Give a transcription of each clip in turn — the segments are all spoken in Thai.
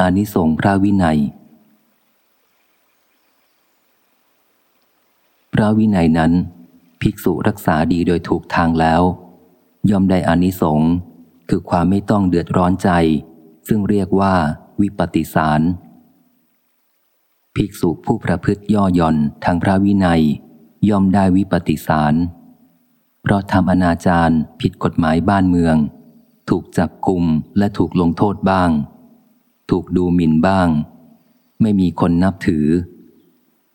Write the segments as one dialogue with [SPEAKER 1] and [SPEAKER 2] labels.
[SPEAKER 1] อานิสงส์พระวินัย พระวินัยนั้น ภิกษุรักษาดีโดยถูกทางแล้ว ย่อมได้อานิสงส์คือความไม่ต้องเดือดร้อนใจ ซึ่งเรียกว่าวิปติสาร ภิกษุผู้ประพฤติย่อหย่อนทางพระวินัย ย่อมได้วิปติสาร เพราะทำอนาจารผิดกฎหมายบ้านเมือง ถูกจับกลุ่มและถูกลงโทษบ้าง ถูกดูหมิ่นบ้าง ไม่มีคนนับถือ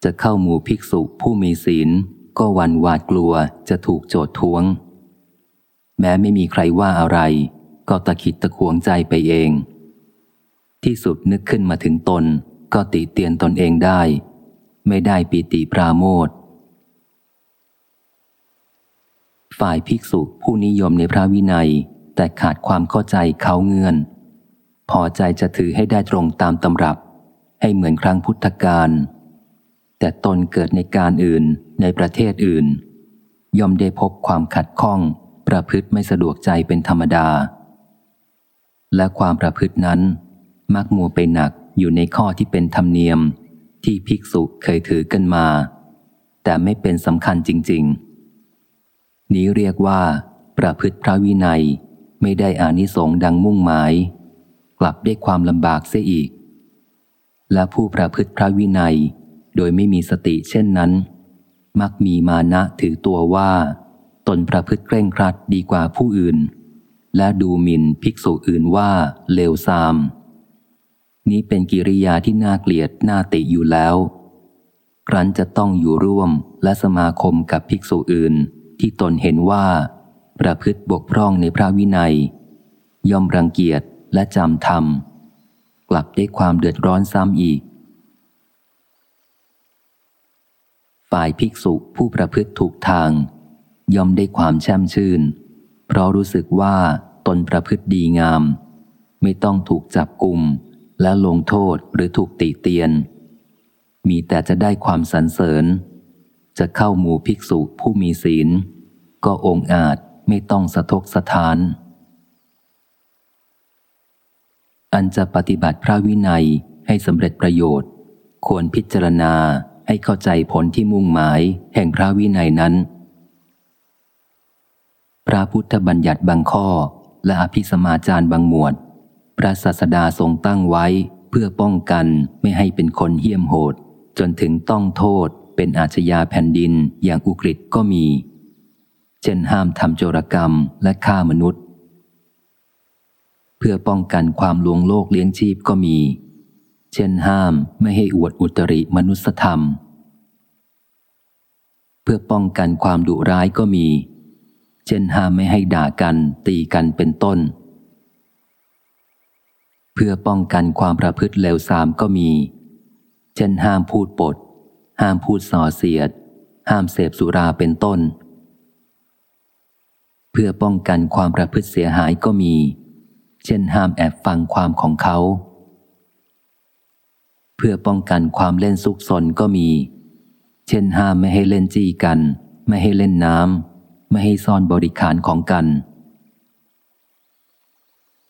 [SPEAKER 1] จะเข้าหมู่ภิกษุผู้มีศีล ก็วันหวาดกลัวจะถูกโจทท้วง แม้ไม่มีใครว่าอะไร ก็ตะขิดตะขวงใจไปเอง ที่สุดนึกขึ้นมาถึงตน ก็ติเตียนตนเองได้ ไม่ได้ปีติปราโมทฝ่ายภิกษุผู้นิยมในพระวินัย แต่ขาดความเข้าใจเขาเงื่อน พอใจจะถือให้ได้ตรงตามตำรับ ให้เหมือนครั้งพุทธกาลแต่ตนเกิดในการอื่นในประเทศอื่น ย่อมได้พบความขัดข้อง ประพฤติไม่สะดวกใจเป็นธรรมดา และความประพฤตินั้น มักมัวไปหนักอยู่ในข้อที่เป็นธรรมเนียมที่ภิกษุเคยถือกันมา แต่ไม่เป็นสำคัญจริง ๆ นี้เรียกว่า ประพฤติพระวินัยไม่ได้อานิสงส์ดังมุ่งหมาย กลับได้ความลำบากเสียอีก และผู้ประพฤติพระวินัย โดยไม่มีสติเช่นนั้น มักมีมานะถือตัวว่า ตนประพฤติเคร่งครัดดีกว่าผู้อื่น และดูหมิ่นภิกษุอื่นว่าเลวทราม นี้เป็นกิริยาที่น่าเกลียดน่าติอยู่แล้วครั้นจะต้องอยู่ร่วมและสมาคมกับภิกษุอื่น ที่ตนเห็นว่า ประพฤติบกพร่องในพระวินัย ย่อมรังเกียจ และจำธรรม กลับได้ความเดือดร้อนซ้ำอีก ฝ่ายภิกษุผู้ประพฤติถูกทาง ย่อมได้ความแช่มชื่น เพราะรู้สึกว่าตนประพฤติดีงาม ไม่ต้องถูกจับกลุ่มและลงโทษหรือถูกติเตียน มีแต่จะได้ความสรรเสริญ จะเข้าหมู่ภิกษุผู้มีศีล ก็องอาจไม่ต้องสะทกสะทาน อันจะปฏิบัติพระวินัยให้สำเร็จประโยชน์ ควรพิจารณาให้เข้าใจผลที่มุ่งหมายแห่งพระวินัยนั้น พระพุทธบัญญัติบางข้อ และอภิสมาจารบางหมวด พระศาสดาทรงตั้งไว้เพื่อป้องกันไม่ให้เป็นคนเหี้ยมโหด จนถึงต้องโทษเป็นอาชญาแผ่นดินอย่างอุกฤษก็มี เช่นห้ามทำโจรกรรมและฆ่ามนุษย์ พื่อป้องกันความลวงโลกเลี้ยงชีพก็มี เช่นห้ามไม่ให้อวดอุตริมนุสธรรม เพื่อป้องกันความดุร้ายก็มี เช่นห้ามไม่ให้ด่ากันตีกันเป็นต้น เพื่อป้องกันความประพฤติเลวทรามก็มี เช่นห้ามพูดปด ห้ามพูดส่อเสียด ห้ามเสพสุราเป็นต้น เพื่อป้องกันความประพฤติเสียหายก็มี เช่นห้ามแอบฟังความของเขา เพื่อป้องกันความเล่นซุกซนก็มี เช่นห้ามไม่ให้เล่นจี้กัน ไม่ให้เล่นน้ำไม่ให้ซ่อนบริขารของกัน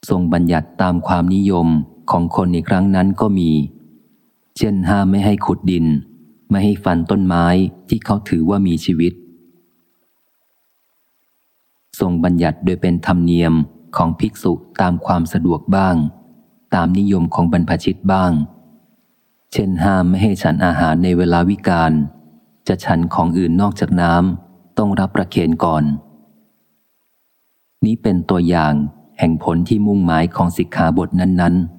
[SPEAKER 1] ทรงบัญญัติตามความนิยมของคนในครั้งนั้นก็มี เช่นห้ามไม่ให้ขุดดิน ไม่ให้ฟันต้นไม้ที่เขาถือว่ามีชีวิต ทรงบัญญัติโดยเป็นธรรมเนียม ของภิกษุตามความสะดวกบ้าง ตามนิยมของบรรพชิตบ้าง เช่นห้ามไม่ให้ฉันอาหารในเวลาวิกาลจะฉันของอื่นนอกจากน้ำต้องรับประเคนก่อน นี้เป็นตัวอย่างแห่งผลที่มุ่งหมายของสิกขาบทนั้น ๆ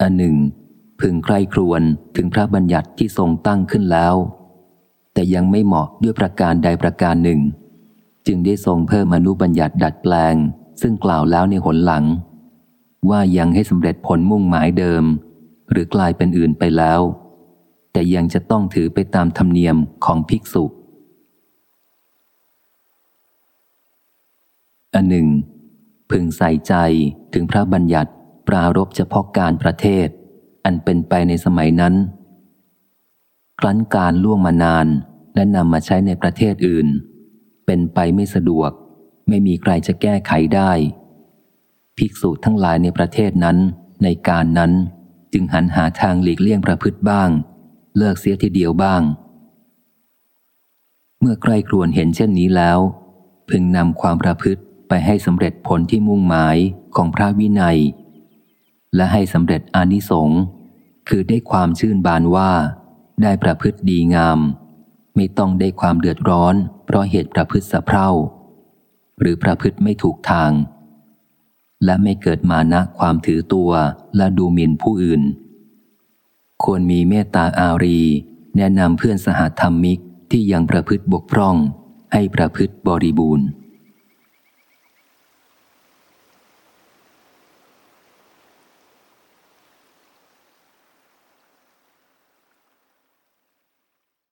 [SPEAKER 1] อันหนึ่ง พึงใคร่ครวญถึงพระบัญญัติที่ทรงตั้งขึ้นแล้ว แต่ยังไม่เหมาะด้วยประการใดประการหนึ่ง จึงได้ทรงเพิ่มอนุบัญญัติดัดแปลง ซึ่งกล่าวแล้วในหนหลัง ว่ายังให้สำเร็จผลมุ่งหมายเดิม หรือกลายเป็นอื่นไปแล้ว แต่ยังจะต้องถือไปตามธรรมเนียมของภิกษุอันหนึ่ง พึงใส่ใจถึงพระบัญญัติปรารบเฉพาะการประเทศ อันเป็นไปในสมัยนั้น ครั้นการล่วงมานานและนำมาใช้ในประเทศอื่น เป็นไปไม่สะดวก ไม่มีใครจะแก้ไขได้ ภิกษุทั้งหลายในประเทศนั้น ในการนั้นจึงหันหาทางหลีกเลี่ยงประพฤติบ้าง เลิกเสียทีเดียวบ้าง เมื่อใครครวญเห็นเช่นนี้แล้ว พึงนำความประพฤติไปให้สำเร็จผลที่มุ่งหมายของพระวินัย และให้สำเร็จอานิสงส์คือได้ความชื่นบานว่า ได้ประพฤติดีงาม ไม่ต้องได้ความเดือดร้อน เพราะเหตุประพฤติสะเพร่า หรือประพฤติไม่ถูกทาง และไม่เกิดมานะความถือตัวและดูหมิ่นผู้อื่น ควรมีเมตตาอารี แนะนำเพื่อนสหธรรมิกที่ยังประพฤติบกพร่อง ให้ประพฤติบริบูรณ์